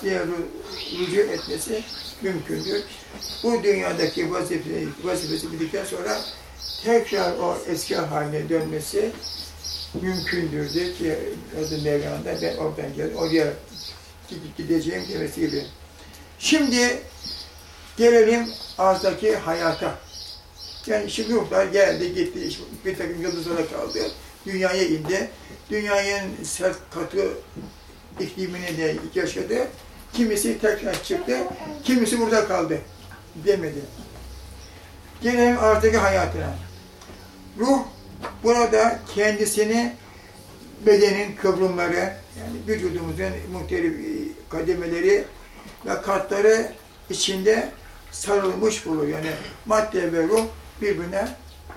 asliye rücu etmesi mümkündür. Bu dünyadaki vazifesi, vazifesi bildikten sonra tekrar o eski haline dönmesi mümkündür diye ki adı Mevlana'da ben oradan geldim, oraya gideceğim demesi gibi. Şimdi gelelim arzdaki hayata. Yani şimdi ruhlar geldi, gitti, bir takım yıldızlara kaldı, dünyaya indi. Dünyanın sert katı iklimini de yaşadı. Kimisi tekrar çıktı, kimisi burada kaldı demedi. Gelelim arzdaki hayatına. Ruh burada kendisini bedenin kıvrımları, yani vücudumuzun muhtelif kademeleri ve katları içinde sarılmış bulur. Yani madde ve ruh birbirine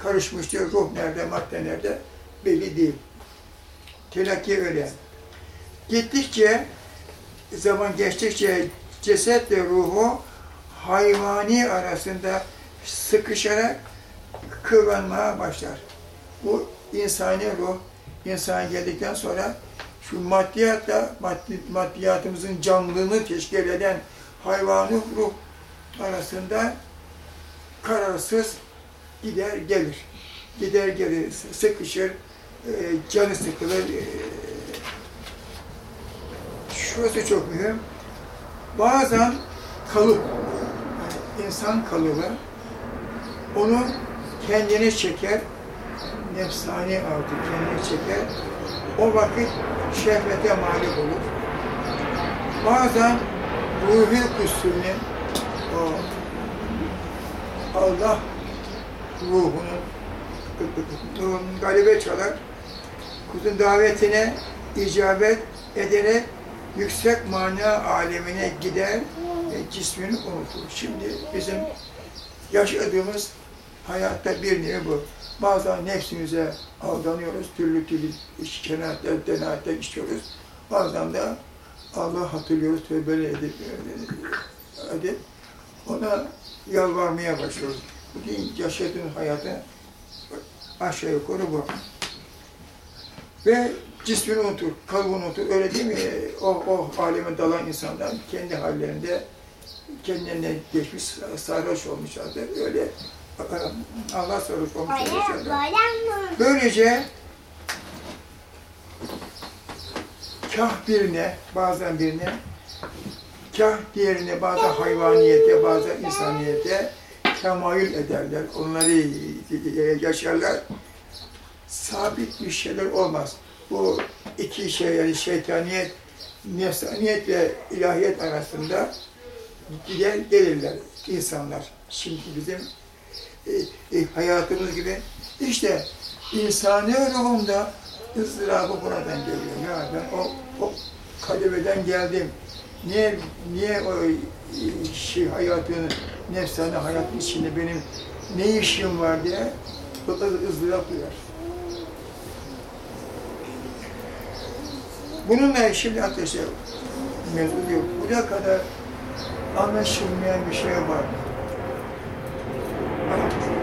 karışmıştır. Ruh nerede, madde nerede belli değil. Telakki öyle. Gittikçe, zaman geçtikçe cesetle ruhu hayvani arasında sıkışarak kıvranmaya başlar. Bu insani ruh, insan geldikten sonra şu maddiyatla maddi, maddiyatımızın canlılığını teşkil eden hayvanı ruh arasında kararsız gider gelir. Gider gelir, sıkışır, e, canı sıkılır. Şurası çok mühim. Bazen kalıp, insan kalıbı onu kendine çeker, nefsani artık kendine çeker. O vakit şehvete malik olur. Bazen ruhi kusurunun o Allah ruhunun galibe çalar. Kuzun davetine icabet ederek yüksek mana alemine gider ve cismini unutur. Şimdi bizim yaşadığımız hayatta bir nevi bu. Bazen nefsimize aldanıyoruz, türlü türlü şenaatler, denaatler işliyoruz. Bazen de Allah hatırlıyoruz, tövbe edip, edip ona yalvarmaya başlıyoruz. Bugün yaşadığın hayatı aşağı yukarı bu. Ve cismini unutur, kalbini unutur. Öyle değil mi? O, o aleme dalan insanlar kendi hallerinde kendilerine geçmiş, sarhoş olmuşlardır. Öyle Allah sarhoş olmuş olmuşlardır. Böylece kah birine, bazen birine, kah diğerine bazen hayvaniyete, bazen insaniyete temayül ederler. Onları yaşarlar. Sabit bir şeyler olmaz. Bu iki şey yani şeytaniyet, nefsaniyet ve ilahiyet arasında gider gelirler insanlar. Şimdi bizim e, e, hayatımız gibi işte insani ruhumda ızdırabı buradan geliyor. Ya ben o, o kademeden geldim. Niye niye o şey hayatın nefsane hayatın içinde benim ne işim var diye o da ızdırap duyar. Bununla şimdi arkadaşlar mevzu yok. Buraya kadar anlaşılmayan bir şey var.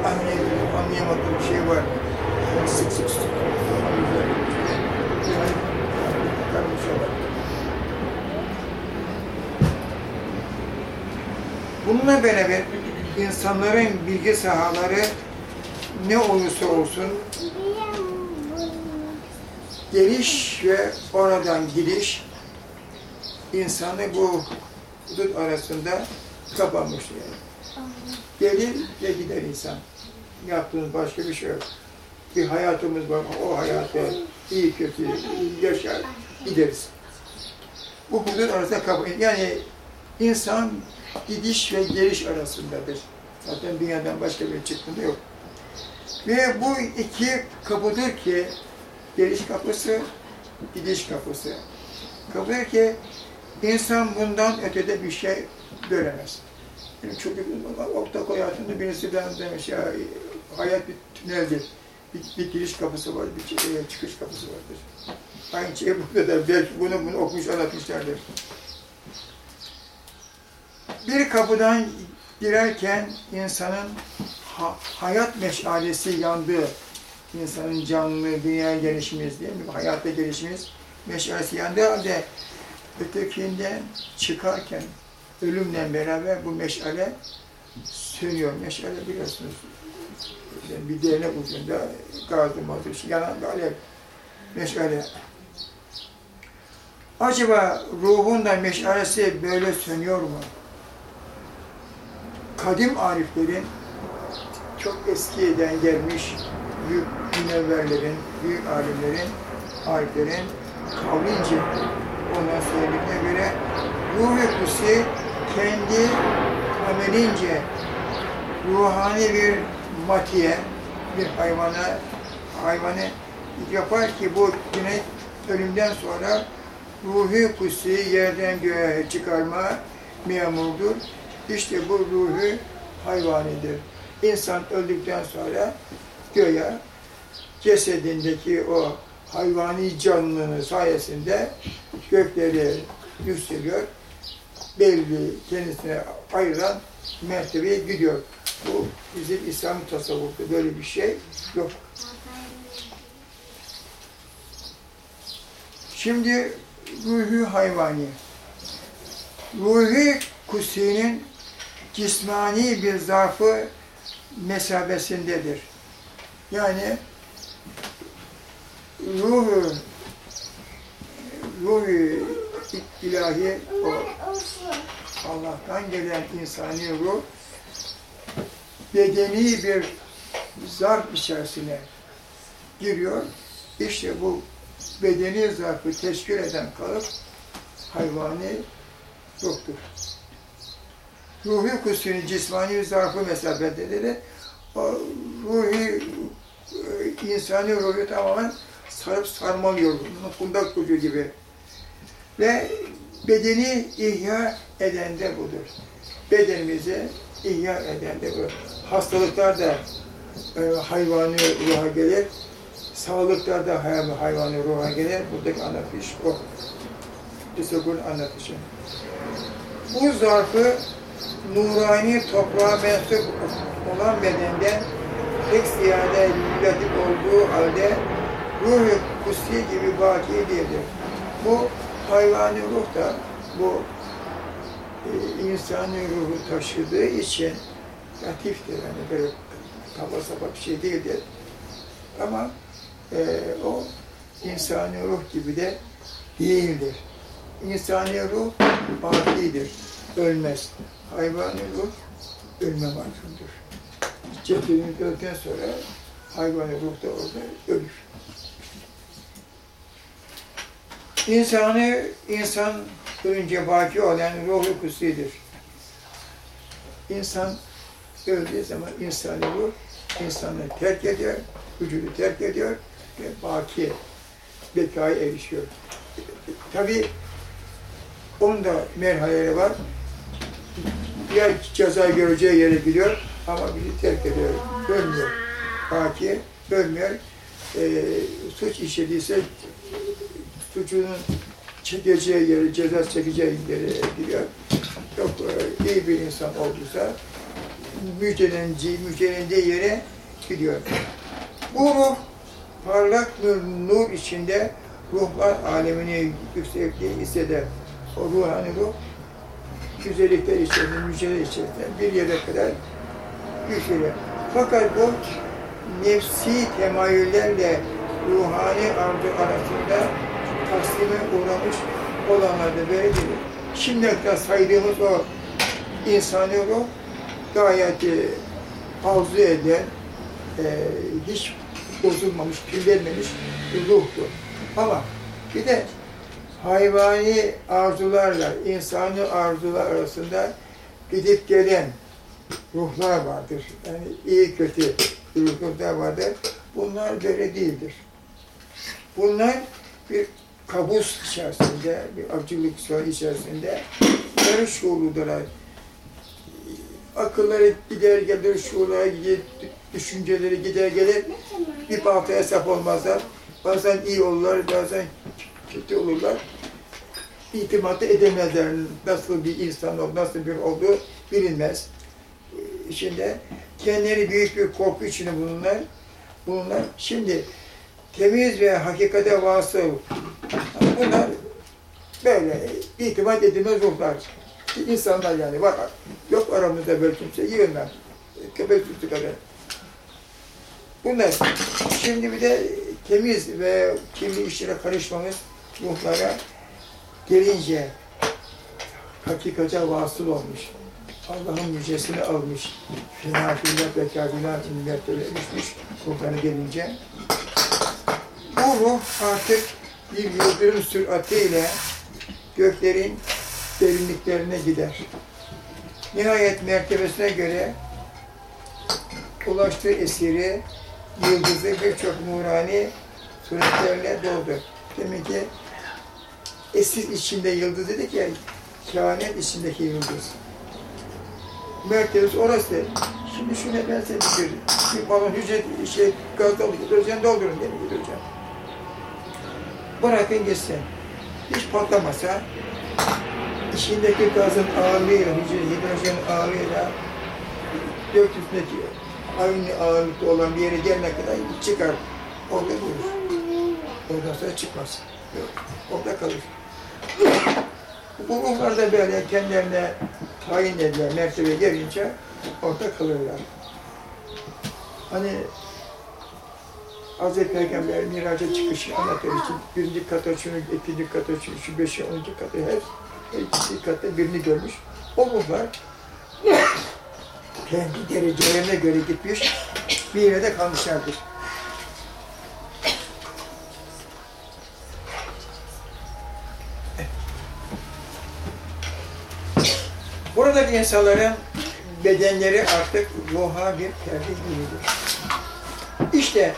Anlayamadım, anlayamadığım bir şey var. Sık sık sık. Bununla beraber insanların bilgi sahaları ne olursa olsun geliş ve oradan gidiş insanı bu hudut arasında kapanmış yani. Gelir ve gider insan. Yaptığımız başka bir şey yok. Bir hayatımız var, o hayatı iyi kötü yaşar, gideriz. Bu hudut arasında kapanmış. Yani insan gidiş ve geliş arasındadır. Zaten dünyadan başka bir çıktığında yok. Ve bu iki kapıdır ki geliş kapısı, gidiş kapısı. Kapıdır ki insan bundan ötede bir şey göremez. Yani çocuk ortak hayatında birisi ben demiş ya hayat bir tüneldir. Bir, bir giriş kapısı var, bir çıkış kapısı vardır. Aynı şey burada da belki bunu, bunu okumuş anlatmışlardır. Bir kapıdan girerken insanın ha, hayat meşalesi yandığı, insanın canlı, dünyaya gelişimiz değil mi? Hayatta gelişimiz meşalesi yandığı halde ötekinden çıkarken ölümle beraber bu meşale sönüyor. Meşale biliyorsunuz bir değnek ucunda gazlı mazı, yanan bir alev meşale. Acaba ruhun da meşalesi böyle sönüyor mu? Kadim ariflerin çok eskiden gelmiş büyük münevverlerin, büyük alimlerin, ariflerin kavlince ona söylediklerine göre ruh-u kutsi kendi amelince ruhani bir matiye, bir hayvana, hayvanı yapar ki bu yine ölümden sonra ruhu kutsi yerden göğe çıkarma memurdur. İşte bu ruhu hayvanidir. İnsan öldükten sonra göğe cesedindeki o hayvani canlılığının sayesinde göklere yükseliyor. Belli kendisine ayrılan mertebeye gidiyor. Bu bizim İslam tasavvufta böyle bir şey yok. Şimdi ruhu hayvani. Ruhu kusinin cismani bir zarfı mesabesindedir. Yani ruhu ruhu ilahi o Allah'tan gelen insani ruh bedeni bir zarf içerisine giriyor. İşte bu bedeni zarfı teşkil eden kalıp hayvani ruhtur. Ruhi kusünün cismani zarfı mesafede de ruhi insani ruhu tamamen sarıp sarmalıyor. Kundak ucu gibi. Ve bedeni ihya eden de budur. Bedenimizi ihya eden de bu. Hastalıklar da e, hayvani ruha gelir. Sağlıklar da hay- hayvani ruha gelir. Buradaki anlatış o. Pisagor'un anlatışı. Bu zarfı nurani toprağa mensup olan bedenden pek ziyade latif olduğu halde ruh-u kutsi gibi baki değildir. Bu hayvani ruh da bu e, insani ruhu taşıdığı için latiftir. Yani böyle kaba saba bir şey değildir. Ama e, o insani ruh gibi de değildir. İnsani ruh bakidir, ölmez. Hayvani ruh ölme mahkumdur. Cesedini öldükten sonra hayvani ruh da orada ölür. İnsanı, insan ölünce baki olan ruhu kutsidir. İnsan öldüğü zaman insani ruh insanı terk ediyor, vücudu terk ediyor ve baki bekaya erişiyor. Tabi onun da merhaleleri var. Ya ceza göreceği yere gidiyor ama bizi terk ediyor, ölmüyor. Baki ölmüyor. Ee, suç işlediyse suçunun çekeceği yere, ceza çekeceği yere gidiyor. Çok e, iyi bir insan olduysa müjdeleneceği, müjdelendiği yere gidiyor. Bu ruh parlak nur, nur içinde ruhlar alemini yüksekliği hisseder. O ruhani ruh güzellikler içerisinde, müjdeler içerisinde bir yere kadar yükselir. Fakat bu nefsi temayüllerle ruhani arzu arasında taksime uğramış olanlarda böyle değil. Şimdiye saydığımız o insani ruh gayet e, arzu eden, e, hiç bozulmamış, kirlenmemiş bir ruhtu. Ama bir de hayvani arzularla insani arzular arasında gidip gelen ruhlar vardır. Yani iyi kötü ruhlar vardır. Bunlar böyle değildir. Bunlar bir kabus içerisinde, bir avcılık içerisinde yarı şuurludular. Akılları gider gelir, şuurlara gider, düşünceleri gider gelir. Bir balta hesap olmazlar. Bazen iyi olurlar, bazen kötü olurlar. İtimat edemezler. Nasıl bir insan ol, nasıl bir olduğu bilinmez. İçinde kendileri büyük bir korku içinde bulunurlar. Bulunlar. Şimdi temiz ve hakikate vasıl bunlar böyle itimat edilmez ruhlar. İnsanlar yani var. Yok aramızda böyle kimse yiyemem. Köpek tuttu kadar. Bunlar. Şimdi bir de temiz ve kirli işlere karışmamız ruhlara gelince hakikate vasıl olmuş. Allah'ın yücesini almış. Fena fillah ve kabilat mertebe düşmüş ruhlara gelince. Bu ruh artık bir yıldırım süratiyle göklerin derinliklerine gider. Nihayet mertebesine göre ulaştığı esiri, yıldızı birçok nurani suretlerle doldu. Demek ki esir içinde yıldız dedik ya, kehanet içindeki yıldız. Mertebesi orası. Şimdi şuna ben seni bir, bir balon hücre şey, gaz doldu, hidrojen doldurun mi hidrojen? Bırakın gitsin. Hiç patlamasa, içindeki gazın ağırlığıyla, hücre, hidrojen ağırlığıyla gökyüzündeki aynı ağırlıkta olan bir yere gelene kadar çıkar. Orada durur. Ondan sonra çıkmaz. Orada kalır. Ruhlar da böyle kendilerine tayin edilen mertebe gelince orada kalırlar. Hani Hz. Peygamber miraca çıkışı anlatır için birinci kata şunu, ikinci kata şunu, şu beşi, onuncu kata her, her katta birini görmüş. O ruhlar kendi derecelerine göre gitmiş, bir yere de kalmışlardır. Buradaki insanların bedenleri artık ruha bir perde gibidir. İşte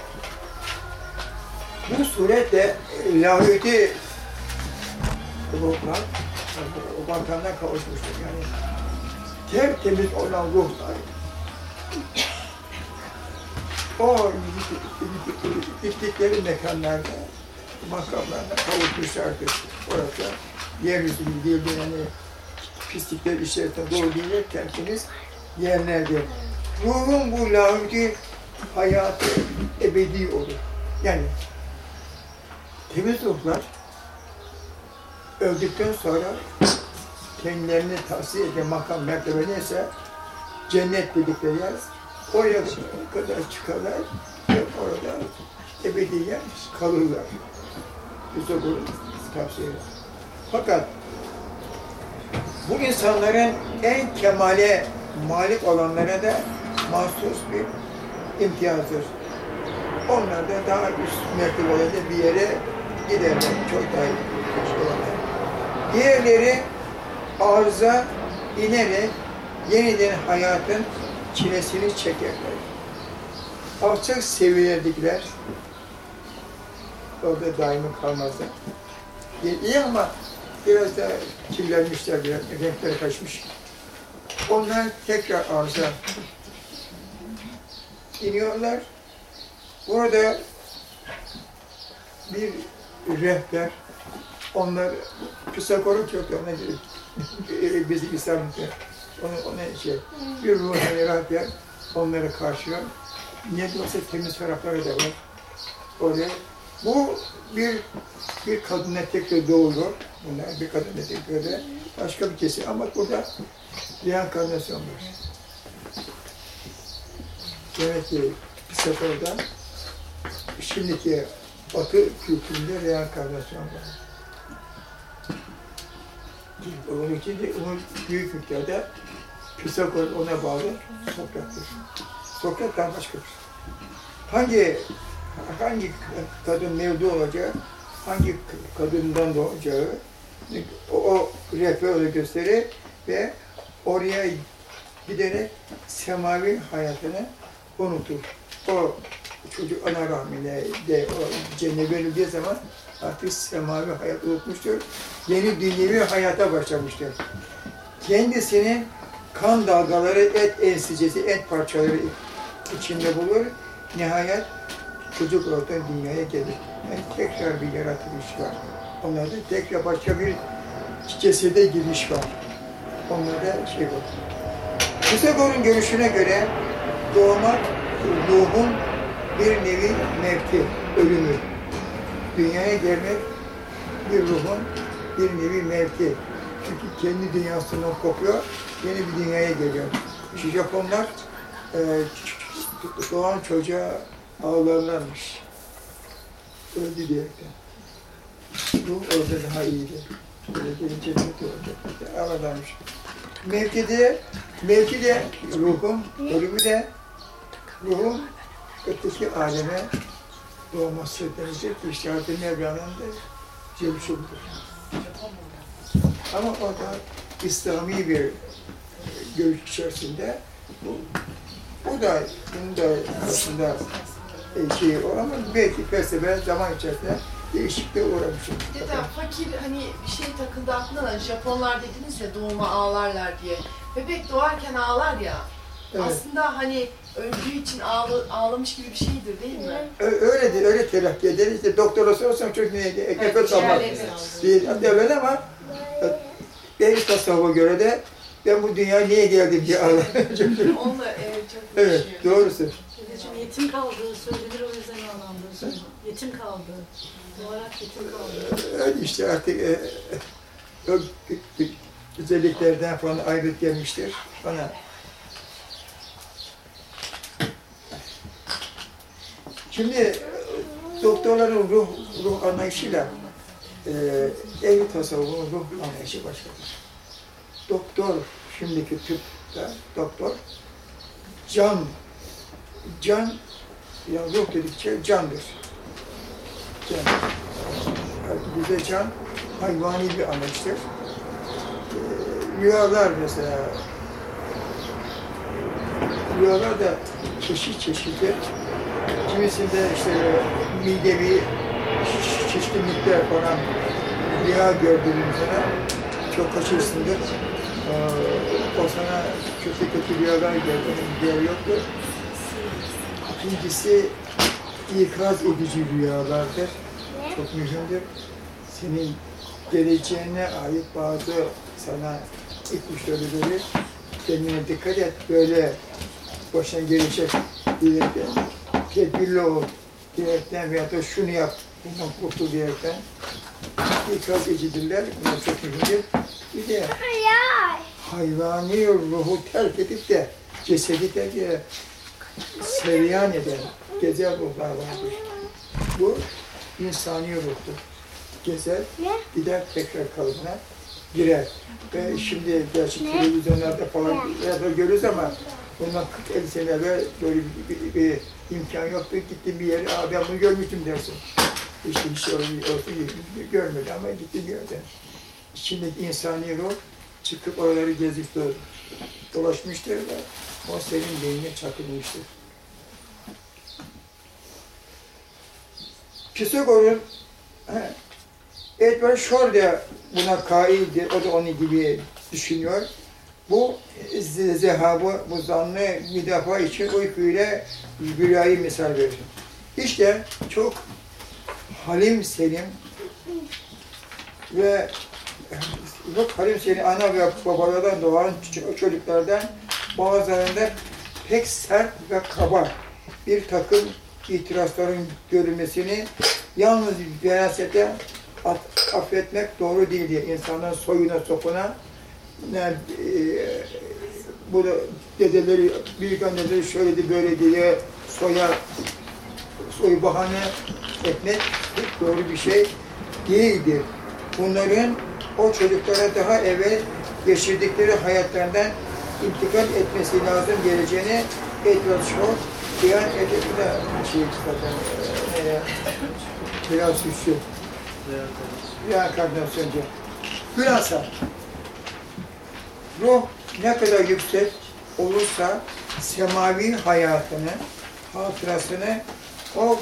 bu suretle lahiyeti ruhlar o vatandan kavuşmuştur. Yani tertemiz olan ruhlar o gittikleri mekanlarda makamlarına kavuşmuşlardır. Orada yeryüzünün değil yani pislikler içerisinde doğru değil tertemiz yerlerdir. Ruhun bu lahiyeti hayatı ebedi olur. Yani temiz ruhlar öldükten sonra kendilerini tavsiye eden makam mertebe neyse cennet dedikleri yer oraya kadar çıkarlar ve orada ebediyen kalırlar. Bize bunu tavsiye eder. Fakat bu insanların en kemale malik olanlara da mahsus bir imtiyazdır. Onlar da daha üst mertebelerde bir yere giderler. Çok daha iyi olanlar. Diğerleri arıza inerek yeniden hayatın çilesini çekerler. Alçak seviyedekiler orada daimi kalmazlar. İyi ama biraz da kirlenmişler, biraz renkleri kaçmış. Onlar tekrar arıza iniyorlar. Burada bir rehber, onlar psikolog yok ona bizim İslam'da. Onu, ona şey, bir ruhani rehber onları karşılıyor. Ne de olsa temiz tarafları da var. Oraya. Bu bir bir kadına tekrar doğuyor. Bunlar bir kadına tekrar başka bir kesim ama burada reenkarnasyon var. Demek ki bir seferden şimdiki Batı kültüründe reenkarnasyon var. Onun için de onun büyük ülkede Pisagor ona bağlı Sokrat'tır. Sokrat'tan başkadır. Hangi hangi kadın mevdu olacağı, hangi kadından doğacağı o, o rehber öyle gösterir ve oraya giderek semavi hayatını unutur. O çocuk ana rahmine de o cennet verildiği zaman artık semavi hayat unutmuştur. Yeni dünyevi hayata başlamıştır. Kendisinin kan dalgaları, et ensicesi, et parçaları içinde bulur. Nihayet çocuk oradan dünyaya gelir. Yani tekrar bir yaratılış var. Onlarda tekrar başka bir cesede giriş var. Onlarda şey var. Pisagor'un görüşüne göre doğmak ruhun bir nevi mevki, ölümü. Dünyaya gelmek bir ruhun bir nevi mevki. Çünkü kendi dünyasından kopuyor, yeni bir dünyaya geliyor. Şu Japonlar e, doğan çocuğa ağlarlarmış. Öldü diyerekten. Bu orada daha iyiydi. Böyle gelince mutlu olacak. Ağlarlarmış. Mevkide, mevki de ruhun, ölümü de ruhun öteki aleme doğması denecek ki işte Hazreti Mevlana'nın da cevşi budur. Ama o da İslami bir görüş içerisinde bu, bu da bunun da aslında e, şey o ama belki felsefe zaman içerisinde değişikliğe uğramışım. Dedem fakir hani bir şey takıldı aklına Japonlar dediniz ya doğuma ağlarlar diye. Bebek doğarken ağlar ya. Evet. Aslında hani öldüğü için ağla, ağlamış gibi bir şeydir değil mi? Ö- Öyledir, öyle telakki ederiz. İşte doktora sorsam çok neydi, ekmek Evet, ciğerleri. değil. Öyle ama ehli tasavvufa göre de ben bu dünyaya niye geldim diye ağlarım. Onunla evet çok evet, doğrusu. Dedeciğim yetim kaldığı söylenir o yüzden ağlandığı. Yetim kaldı. Doğarak yetim kaldı. Öyle işte artık e, o gü- güzelliklerden falan ayrılık gelmiştir bana. Şimdi e, doktorların ruh, ruh anlayışıyla e, ehli tasavvufun ruh anlayışı başkadır. Doktor, şimdiki tıpta doktor, can, can, ya ruh dedikçe candır. Can. Yani bize can hayvani bir anlayıştır. Ee, rüyalar mesela, rüyalar da çeşit çeşittir. Kimisinde işte midevi çeşitli miktar falan rüya gördüğün sana çok kaçırsındır. Ee, o sana kötü kötü rüyalar gördüğün diğer yoktur. İkincisi ikaz edici rüyalardır. Çok mühimdir. Senin geleceğine ait bazı sana ipuçları verir. Kendine dikkat et. Böyle başına gelecek diyerekten, tedbirli ol diyerekten veya da şunu yap, bundan kurtul diyerekten ikaz edicidirler. Bunlar çok mühimdir. Bir de hayvani ruhu terk edip de cesedi terk eden, seryan eden gezer ruhlar vardır. Bu insani ruhtur. Gezer, gider tekrar kalıbına girer. Ve şimdi gerçi televizyonlarda falan ya da görürüz ama bundan 40-50 sene evvel böyle bir, bir, bir imkan yoktu. Gittim bir yere, Aa, ben bunu görmüştüm dersin. İşte bir şey oldu, görmedi ama gitti gördü. Şimdi insani ruh çıkıp oraları gezip do- dolaşmıştır ve o senin beynine çakılmıştır. Pisagor'un Edward Shore de buna kaildir. O da onun gibi düşünüyor. Bu ze- zehabı, bu zannı müdafaa için uykuyla rüyayı misal verir. İşte çok halim selim ve çok halim selim ana ve babalardan doğan çocuklardan bazılarında pek sert ve kaba bir takım itirazların görülmesini yalnız verasete affetmek doğru değil diye insanların soyuna sopuna ne, e, bu da dedeleri, büyük anneleri şöyledi böyle diye soya soyu bahane etmek pek doğru bir şey değildir. Bunların o çocuklara daha evvel geçirdikleri hayatlardan intikal etmesi lazım geleceğini Edward Shaw. Bu da şey zaten e, biraz üstü. Reenkarnasyoncu. Hülasa, ruh ne kadar yüksek olursa semavi hayatını, hatırasını o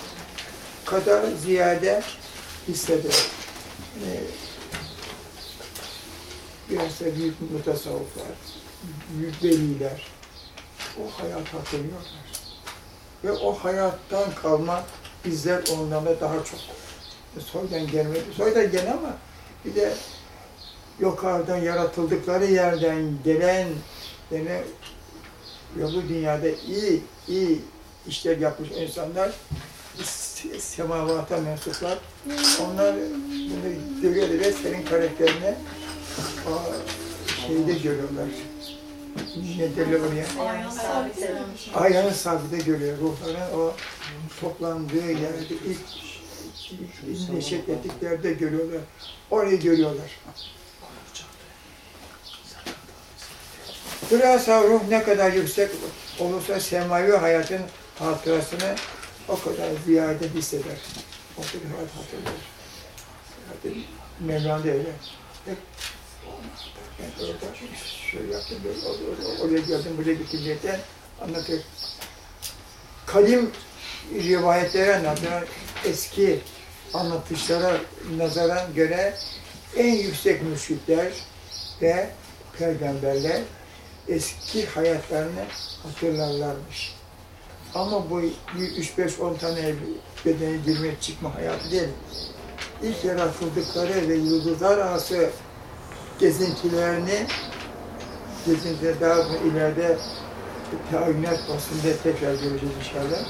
kadar ziyade hisseder. Ee, biraz da büyük mutasavvıflar, büyük veliler o hayat hatırlıyorlar. Ve o hayattan kalma bizler onlarla daha çok soydan gelmedi. Soydan gelen ama bir de yukarıdan yaratıldıkları yerden gelen ya bu dünyada iyi iyi işler yapmış insanlar se- semavata mensuplar. Onlar bunu görüyor ve senin karakterini şeyde görüyorlar. Ne derler oraya? Ayağını sabide görüyor. Ruhların o toplandığı yerde ilk, neşet ettiklerde görüyorlar. Orayı görüyorlar. Bilhassa ruh ne kadar yüksek olursa semavi hayatın hatırasını o kadar ziyade hisseder. O kadar hatırlar. Zaten Mevlana öyle. Ben orada şöyle yaptım, böyle oraya, oraya geldim, buraya gittim diye anlatıyor. Kadim rivayetlere nazaran, eski anlatışlara nazaran göre en yüksek müşrikler ve peygamberler eski hayatlarını hatırlarlarmış. Ama bu 3-5-10 tane bedene girme çıkma hayatı değil. İlk yaratıldıkları ve yıldızlar arası gezintilerini gezintiler daha ileride tayinnat basında tekrar göreceğiz inşallah.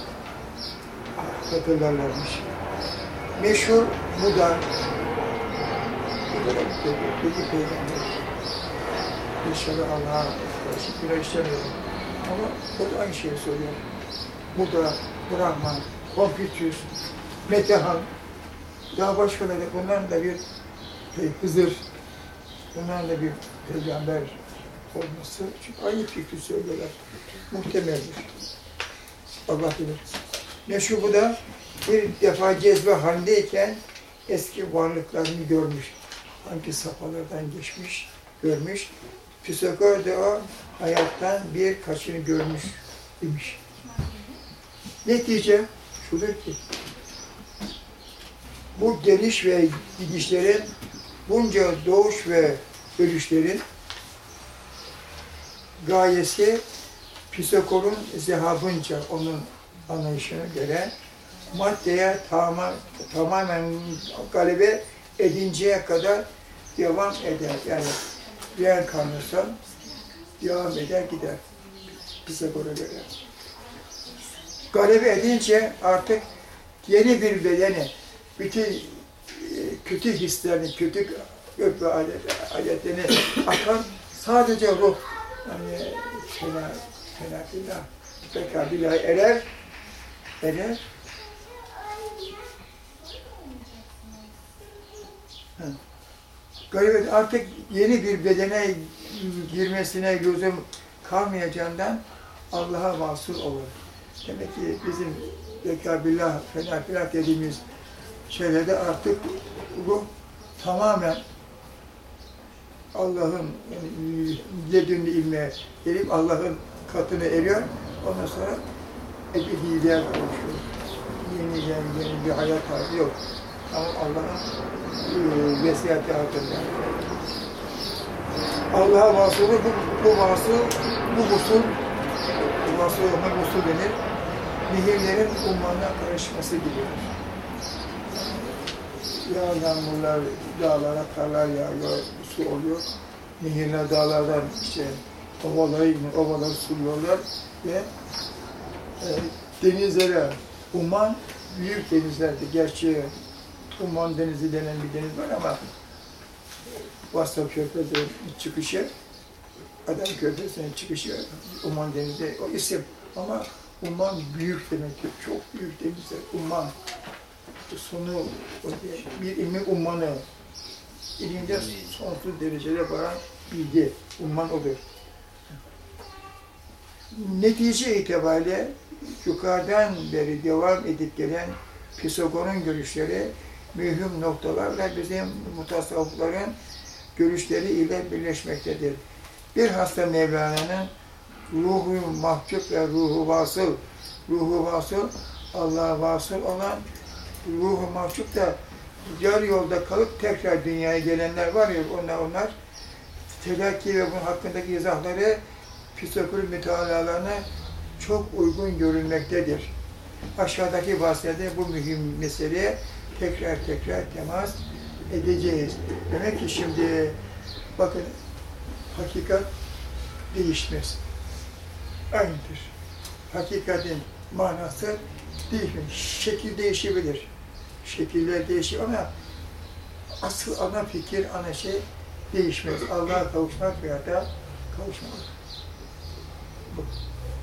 Hatırlarlarmış. Meşhur bu da bu da dedi peygamber. İnşallah Allah'a karşı günah işlemiyorum. Ama o da aynı şeyi söylüyor. Buda, Brahman, Konfüçyüs, Metehan, daha başkaları bunların da bir şey, Hızır, bunların da bir peygamber olması. Çünkü aynı fikri söylüyorlar. Muhtemeldir. Allah bilir. Meşhur bu da bir defa cezbe halindeyken eski varlıklarını görmüş. Hangi safhalardan geçmiş, görmüş. Pisagor da o hayattan bir kaçını görmüş demiş. Netice şudur ki, bu geliş ve gidişlerin, bunca doğuş ve ölüşlerin gayesi Pisagor'un zehabınca onun anlayışına göre maddeye tamam, tamamen galebe edinceye kadar devam eder. Yani reenkarnasyon devam eder gider. Pisagor'a göre. Galebe edince artık yeni bir bedeni, bütün kötü hislerini, kötü gök ve adetlerini atan sadece ruh. Yani fena, fena filan, pekala billahi erer, erer. Galebe artık yeni bir bedene girmesine gözüm kalmayacağından Allah'a mahsul olur. Demek ki bizim zekabillah, fena filan dediğimiz şeylerde artık ruh tamamen Allah'ın ledünlü ilme gelip Allah'ın katına eriyor. Ondan sonra ebediliğe kavuşuyor. Yeni yeni, yeni bir hayat tarzı yok. Ama Allah'ın e, vesiyeti altında. Allah'a vasılı bu, bu vasıl, bu usul, bu vasıl ona usul denir. Nehirlerin ummanına karışması gibidir. Ya yağmurlar, dağlara karlar yağıyor, su oluyor. Nehirler dağlardan işte ovaları, ovaları suluyorlar ve e, denizlere, umman büyük denizlerdi. Gerçi Umman Denizi denen bir deniz var ama Vasıta Körfezi çıkışı, Adam Körfezi'nin çıkışı Umman Denizi o isim. Ama Umman büyük demektir. Çok büyük denizler. Umman. Sonu bir ilmin ummanı. İlimde sonsuz derecede varan bilgi. Umman odur. Netice itibariyle yukarıdan beri devam edip gelen Pisagor'un görüşleri mühim noktalarla bizim mutasavvıfların görüşleri ile birleşmektedir. Bir hasta Mevlana'nın ruhu mahcup ve ruhu vasıl, ruhu vasıl, Allah'a vasıl olan ruhu mahcup da yarı yolda kalıp tekrar dünyaya gelenler var ya onlar onlar telakki ve bunun hakkındaki izahları Pisagor mütalalarına çok uygun görülmektedir. Aşağıdaki bahsede bu mühim meseleye tekrar tekrar temas edeceğiz. Demek ki şimdi bakın hakikat değişmez. Aynıdır. Hakikatin manası değişmiyor. Şekil değişebilir. Şekiller değişir ama asıl ana fikir, ana şey değişmez. Allah'a kavuşmak veya da kavuşmamak.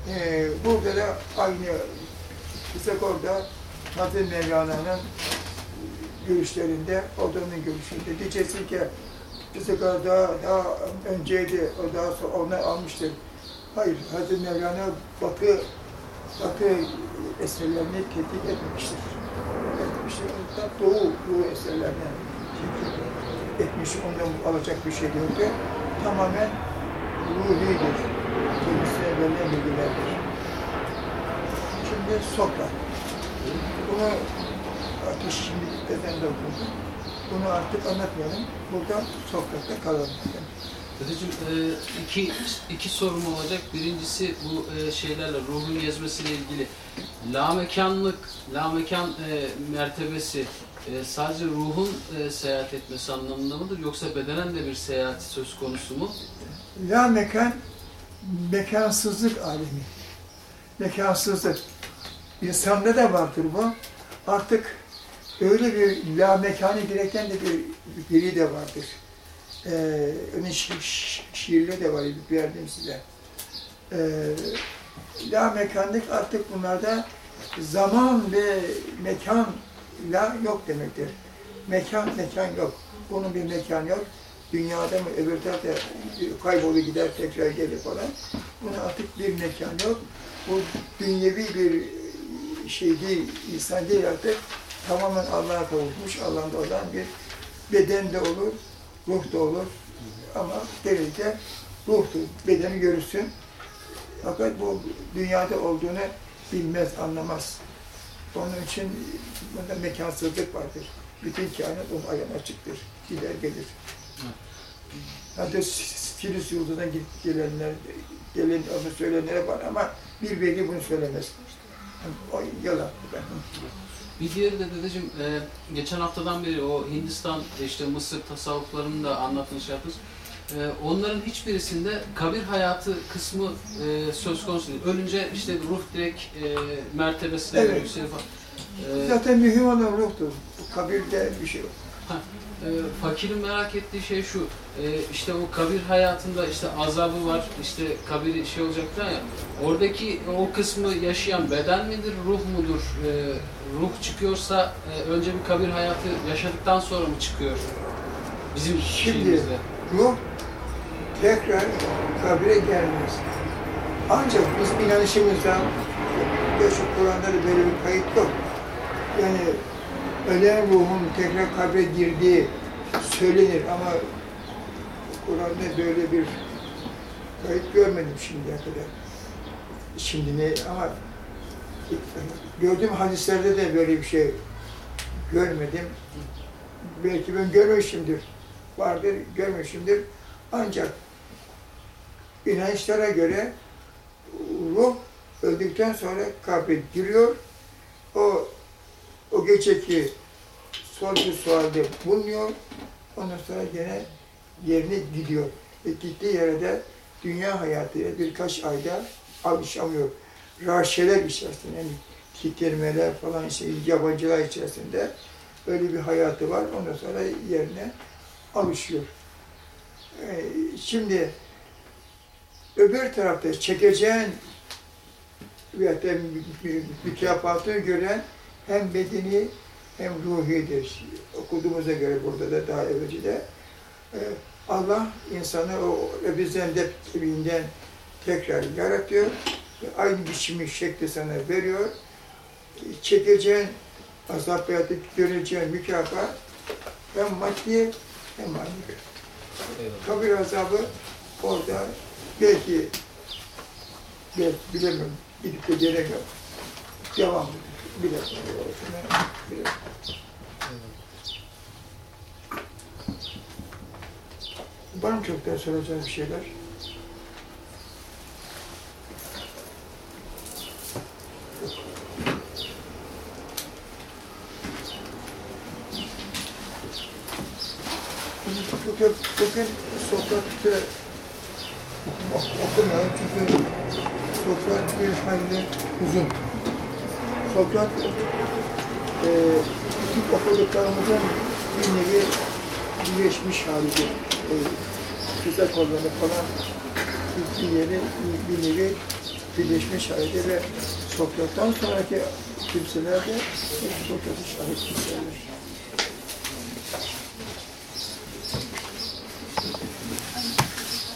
Ee, burada da aynı Kısak orada Hazreti Mevlana'nın görüşlerinde, o da onun görüşünde. Diyeceksin ki Kısak daha, daha önceydi, o daha sonra onu almıştır. Hayır, Hazreti Mevlana Batı, Batı eserlerini tetkik etmemiştir. Hatta Doğu, Doğu eserlerine etmiş, ondan alacak bir şey yoktu. Tamamen ruhidir. Kendisine verilen bilgilerdir. Şimdi Sokrat. Bunu artık şimdi ezende okudum. Bunu artık anlatmayalım. Burada Sokrat'ta kalalım. Dedeciğim e, iki, iki sorum olacak. Birincisi bu e, şeylerle ruhun gezmesiyle ilgili. Lamekanlık, lamekan e, mertebesi e, sadece ruhun seyahat etmesi anlamında mıdır yoksa bedenen de bir seyahat söz konusu mu? La mekan, mekansızlık alemi. Mekansızlık. İnsanda da vardır bu. Artık öyle bir la mekanı gereken de bir biri de vardır. Ee, onun şi şi- de var, verdim size. Ee, la mekanlık artık bunlarda zaman ve mekan la yok demektir. Mekan, mekan yok. Bunun bir mekan yok. Dünyada mı öbür tarafta kaybolup gider tekrar gelir falan. Buna artık bir mekan yok. Bu dünyevi bir şey değil, insan değil artık. Tamamen Allah'a kavuşmuş, Allah'ın olan bir beden de olur, ruh da olur. Ama gelince ruhtur, bedeni görürsün. Fakat bu dünyada olduğunu bilmez, anlamaz. Onun için bunda mekansızlık vardır. Bütün kainat onun ayağına açıktır. Gider gelir. Hatta yıldızına gidip gelenler, gelen onu söyleyenlere var ama bir veli bunu söylemez. O yalan. Bir diğeri de dedeciğim e, geçen haftadan beri o Hindistan işte Mısır tasavvuflarını da anlattığınız şey yaptınız. E, onların hiçbirisinde kabir hayatı kısmı e, söz konusu değil. Ölünce işte ruh direkt e, mertebesine Evet. yükselir falan. E, Zaten mühim olan ruhtur. Kabirde bir şey yok. E, fakirin merak ettiği şey şu, e, işte o kabir hayatında işte azabı var, işte kabiri şey olacaklar ya, oradaki o kısmı yaşayan beden midir, ruh mudur? E, ruh çıkıyorsa e, önce bir kabir hayatı yaşadıktan sonra mı çıkıyor? Bizim Şimdi- şeyimizde. Ruh tekrar kabire gelmez. Ancak bizim inanışımızda, ya şu Kur'an'da da böyle bir kayıt yok. Yani ölen ruhun tekrar kabre girdiği söylenir ama Kur'an'da böyle bir kayıt görmedim şimdiye kadar. Şimdi ne ama gördüğüm hadislerde de böyle bir şey görmedim. Belki ben görmemişimdir. Vardır, görmemişimdir. Ancak inançlara göre ruh öldükten sonra kabre giriyor. O geceki sorgu sualde bulunuyor. Ondan sonra gene yerine gidiyor. Ve gittiği yere de dünya hayatıyla birkaç ayda alışamıyor. Raşeler içerisinde, yani titirmeler falan şey, yabancılar içerisinde öyle bir hayatı var. Ondan sonra yerine alışıyor. Ee, şimdi öbür tarafta çekeceğin veyahut da gören hem bedeni hem ruhidir. Okuduğumuza göre burada da daha evvelce de e, Allah insanı o bizden de kibinden tekrar yaratıyor. Aynı biçimi şekli sana veriyor. Çekeceğin azap da göreceğin mükafat hem maddi hem manevi. Kabir azabı orada belki, belki bilemiyorum, gidip de gelemiyorum. Devam ediyor. Bilemiyorum. Bilemiyorum. Var mı daha soracağım bir şeyler? Bugün, bugün sokakta okumayalım çünkü sokak bir hayli uzun. Sokrat e, ilk okuduklarımızın bir nevi birleşmiş halidir. E, kısa kolları falan bir, yeri bir, nevi birleşmiş halidir ve Sokrat'tan sonraki kimseler de hep Sokrat'ı şahit kimseler.